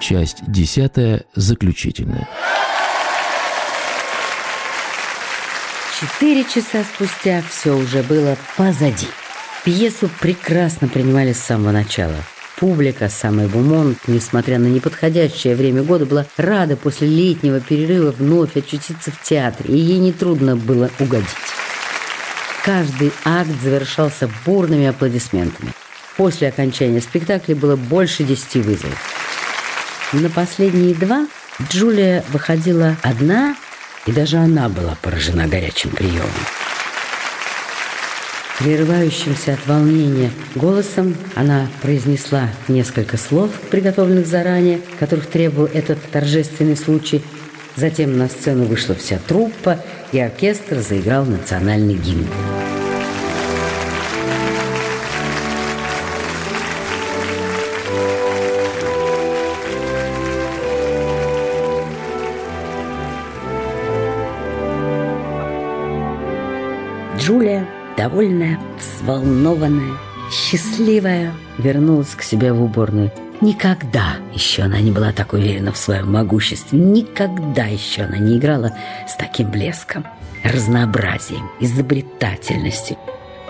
Часть десятая, заключительная. Четыре часа спустя все уже было позади. Пьесу прекрасно принимали с самого начала. Публика, самый бумон, несмотря на неподходящее время года, была рада после летнего перерыва вновь очутиться в театре, и ей нетрудно было угодить. Каждый акт завершался бурными аплодисментами. После окончания спектакля было больше десяти вызовов. На последние два Джулия выходила одна и даже она была поражена горячим приемом. Прерывающимся от волнения голосом она произнесла несколько слов, приготовленных заранее, которых требовал этот торжественный случай. Затем на сцену вышла вся труппа, и оркестр заиграл национальный гимн. Джулия, довольная, взволнованная, счастливая, вернулась к себе в уборную. Никогда еще она не была так уверена в своем могуществе. Никогда еще она не играла с таким блеском, разнообразием, изобретательностью.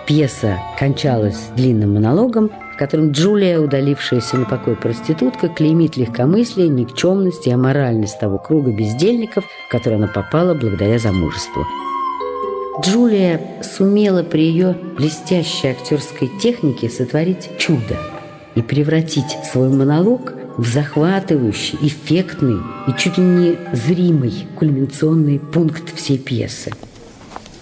Пьеса кончалась длинным монологом, в котором Джулия, удалившаяся на покой проститутка, клеймит легкомыслие, никчемность и аморальность того круга бездельников, в который она попала благодаря замужеству. Джулия сумела при ее блестящей актерской технике сотворить чудо и превратить свой монолог в захватывающий, эффектный и чуть ли не зримый кульминационный пункт всей пьесы.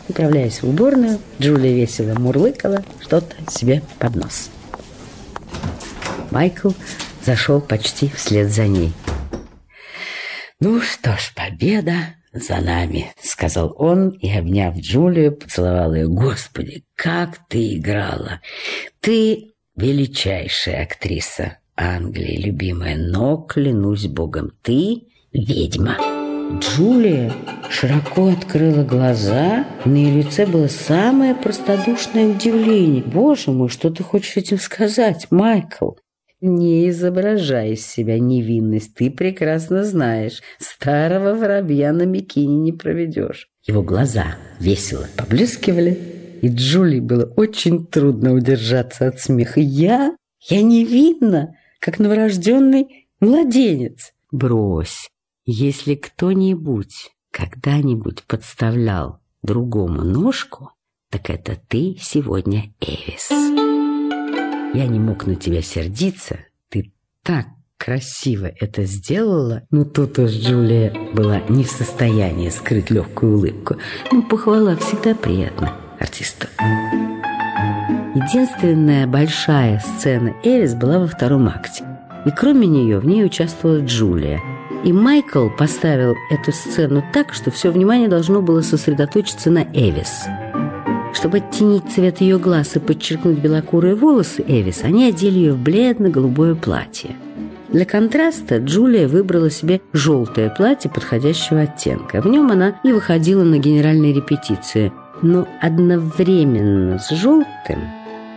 Направляясь в уборную, Джулия весело мурлыкала что-то себе под нос. Майкл зашел почти вслед за ней. «Ну что ж, победа за нами», — сказал он и, обняв Джулию, поцеловал ее. «Господи, как ты играла! Ты величайшая актриса Англии, любимая, но, клянусь богом, ты ведьма». Джулия широко открыла глаза, на ее лице было самое простодушное удивление. «Боже мой, что ты хочешь этим сказать, Майкл?» Не изображай из себя невинность, ты прекрасно знаешь, старого воробья на микине не проведешь. Его глаза весело поблескивали, и Джули было очень трудно удержаться от смеха. Я? Я невинна, как новорожденный младенец. Брось, если кто-нибудь когда-нибудь подставлял другому ножку, так это ты сегодня, Эвис. Я не мог на тебя сердиться. Ты так красиво это сделала. Но тут уж Джулия была не в состоянии скрыть легкую улыбку. Ну, похвала всегда приятно артисту. Единственная большая сцена Эвис была во втором акте. И кроме нее в ней участвовала Джулия. И Майкл поставил эту сцену так, что все внимание должно было сосредоточиться на Эвис – чтобы оттенить цвет ее глаз и подчеркнуть белокурые волосы Эвис, они одели ее в бледно-голубое платье. Для контраста Джулия выбрала себе желтое платье подходящего оттенка. В нем она и выходила на генеральные репетиции. Но одновременно с желтым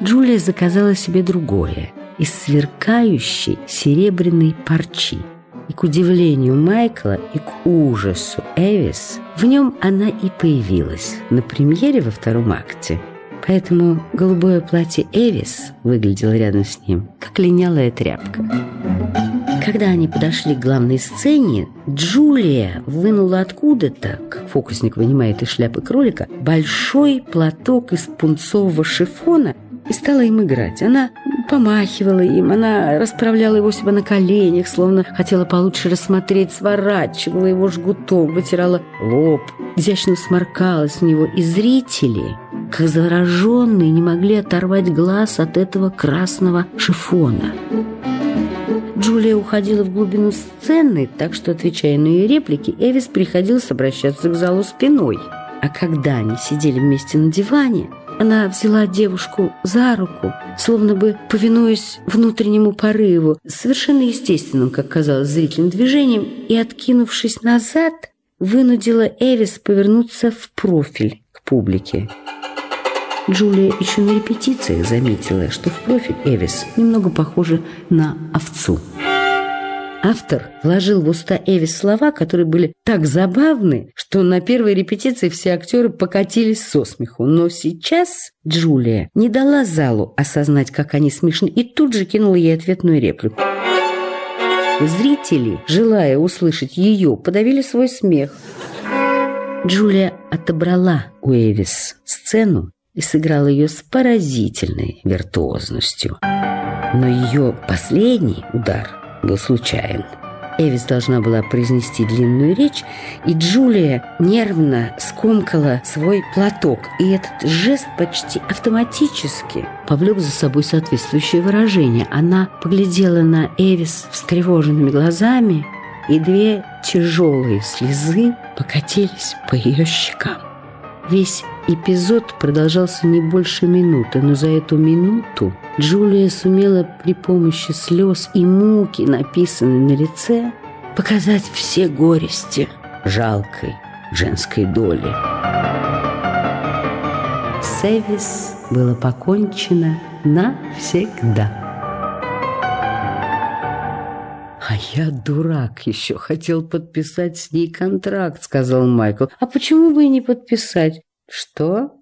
Джулия заказала себе другое – из сверкающей серебряной парчи – и к удивлению Майкла, и к ужасу Эвис, в нем она и появилась на премьере во втором акте. Поэтому голубое платье Эвис выглядело рядом с ним, как линялая тряпка. Когда они подошли к главной сцене, Джулия вынула откуда-то, как фокусник вынимает из шляпы кролика, большой платок из пунцового шифона и стала им играть. Она помахивала им, она расправляла его себя на коленях, словно хотела получше рассмотреть, сворачивала его жгутом, вытирала лоб, изящно сморкалась в него. И зрители, как завороженные, не могли оторвать глаз от этого красного шифона. Джулия уходила в глубину сцены, так что, отвечая на ее реплики, Эвис приходилось обращаться к залу спиной. А когда они сидели вместе на диване, она взяла девушку за руку, словно бы повинуясь внутреннему порыву, совершенно естественным, как казалось, зрительным движением, и, откинувшись назад, вынудила Эвис повернуться в профиль к публике. Джулия еще на репетициях заметила, что в профиль Эвис немного похожа на овцу. Автор вложил в уста Эвис слова, которые были так забавны, что на первой репетиции все актеры покатились со смеху. Но сейчас Джулия не дала залу осознать, как они смешны, и тут же кинула ей ответную реплику. Зрители, желая услышать ее, подавили свой смех. Джулия отобрала у Эвис сцену и сыграла ее с поразительной виртуозностью. Но ее последний удар был случайен. Эвис должна была произнести длинную речь, и Джулия нервно скомкала свой платок. И этот жест почти автоматически повлек за собой соответствующее выражение. Она поглядела на Эвис встревоженными глазами, и две тяжелые слезы покатились по ее щекам. Весь эпизод продолжался не больше минуты, но за эту минуту Джулия сумела при помощи слез и муки, написанной на лице, показать все горести жалкой женской доли. Севис было покончено навсегда. «А я дурак еще, хотел подписать с ней контракт», — сказал Майкл. «А почему бы и не подписать?» «Что?»